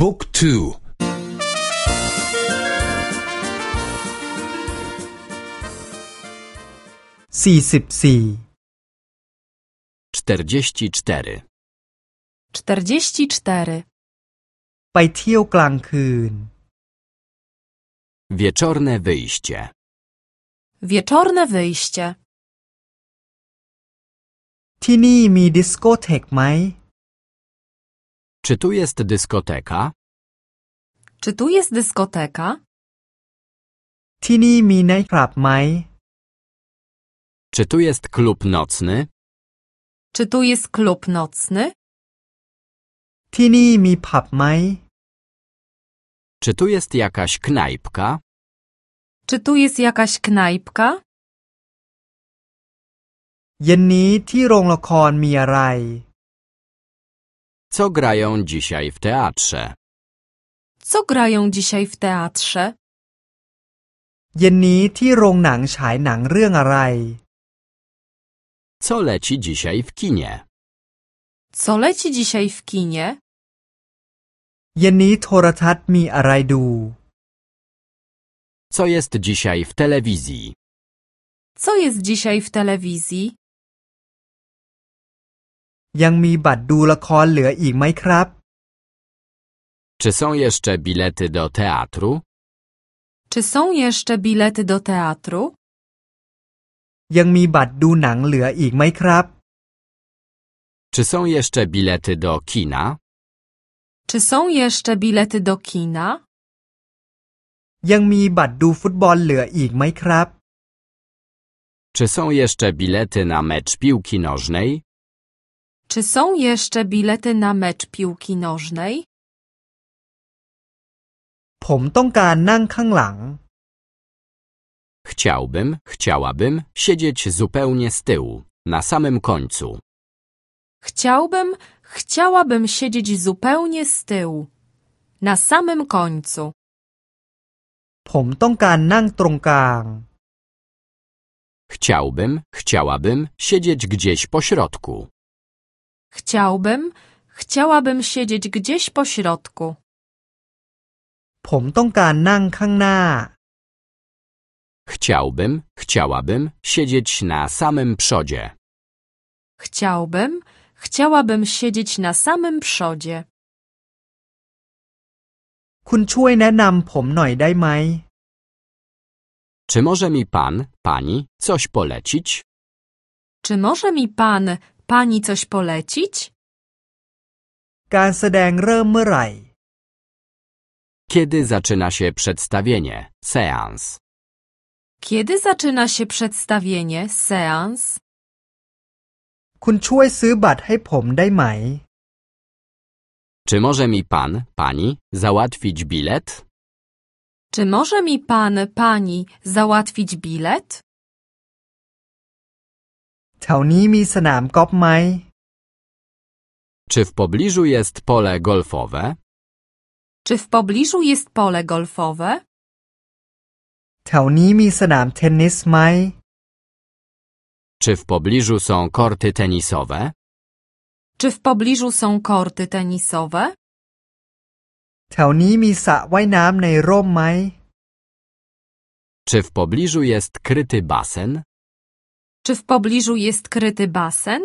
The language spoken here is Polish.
บุ๊กทู สี่สิบสี่ czterdzieści cztery, 44. ไปเที่ยวกลางคืน wieczorne wyjście, Wieczorne wyjście. ที่นี่มีดิสโกเทกไหม czy tu jest dyskoteka? Czy tu jest dyskoteka? ที่นี่มีไนท์คลับไหม Czy tu jest klub nocny? Czy tu jest klub nocny? ที่นี่มีผับไหม Czy tu jest jakaś knajpka? Czy tu jest jakaś knajpka? เย็นนี้ที่โรงละครมีอะไร Co grają dzisiaj w teatrze? Co grają dzisiaj w teatrze? เย็นนี้ที่โรงหนังฉายหนังเรื่องอะไร Co leci dzisiaj w kinie? Co leci dzisiaj w kinie? เย็นนี้โทรทัศน์มีอะไรดู Co jest dzisiaj w telewizji? Co jest dzisiaj w telewizji? ยังมีบัตรดูละครเหลืออีกไหมครับ Czy są jeszcze bilety do teatru? Czy są jeszcze bilety do teatru? ยังมีบัตรดูหนังเหลืออีกไหมครับ Czy są jeszcze bilety do kina? Czy są jeszcze bilety do kina? ยังมีบัตรดูฟุตบอลเหลืออีกไหมครับ Czy są jeszcze bilety na mecz piłki nożnej? Czy są jeszcze bilety na mecz piłki nożnej? ผมต้องการนั่งข้างหลัง Chciałbym, chciałabym siedzieć zupełnie z tyłu, na samym końcu. Chciałbym, chciałabym siedzieć zupełnie z tyłu, na samym końcu. ผมต้องการนั่งตรงกลาง Chciałbym, chciałabym siedzieć gdzieś po środku. Chciałbym, chciałabym siedzieć gdzieś po środku. ผมต้องการนั่งข้างหน้า Chciałbym, chciałabym siedzieć na samym przodzie. Chciałbym, chciałabym siedzieć na samym przodzie. คุณช่วยแนะนำผมหน่อยได้ไหม Czy może mi pan, pani coś polecić? Czy może mi pan, pani coś polecić? การแสดงเริ่มเมื่อไหร่ Kiedy zaczyna się przedstawienie, seans? Kiedy zaczyna się przedstawienie, seans? คุณช่วยซื้อบัตรให้ผมได้ไหม Czy może mi pan, pani załatwić bilet? Czy może mi pan, pani załatwić bilet? แถวนี้มีสนามกอล์ฟไหม Czy w pobliżu jest pole golfowe? Czy w pobliżu jest pole golfowe? แถวนี้มีสนามเทนนิสไหม Czy w pobliżu są korty tenisowe? Czy w pobliżu są korty tenisowe? แถวนี้มีสระว่ายน้ำในร่มไหม Czy w pobliżu jest kryty basen? Czy w pobliżu jest kryty basen?